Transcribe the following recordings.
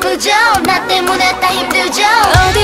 屋上なってもらったヒット上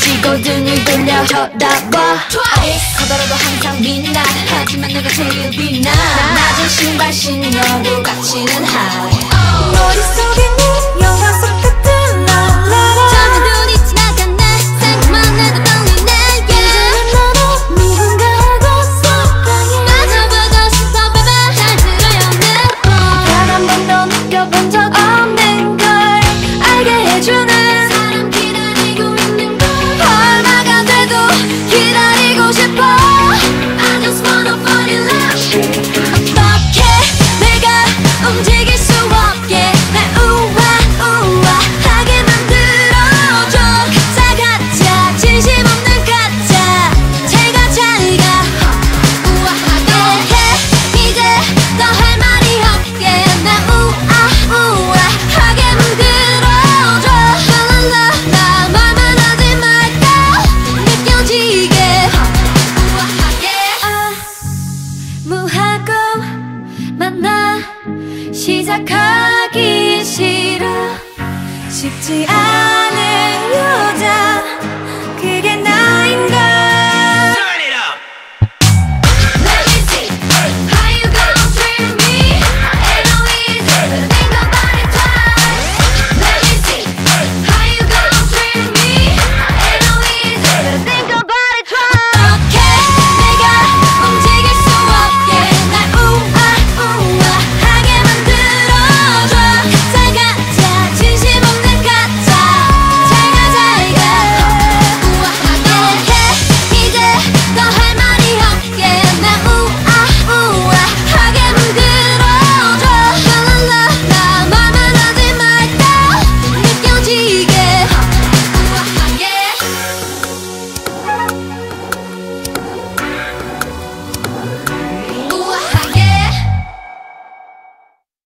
쥐고 등을 돌려 쳐다봐. Twice. 커다라도 항상 빛나. 하지만 내가 제일 빛나. 낮은 신발 신여도 가치는 high 시작하기 싫어. 쉽지 않아.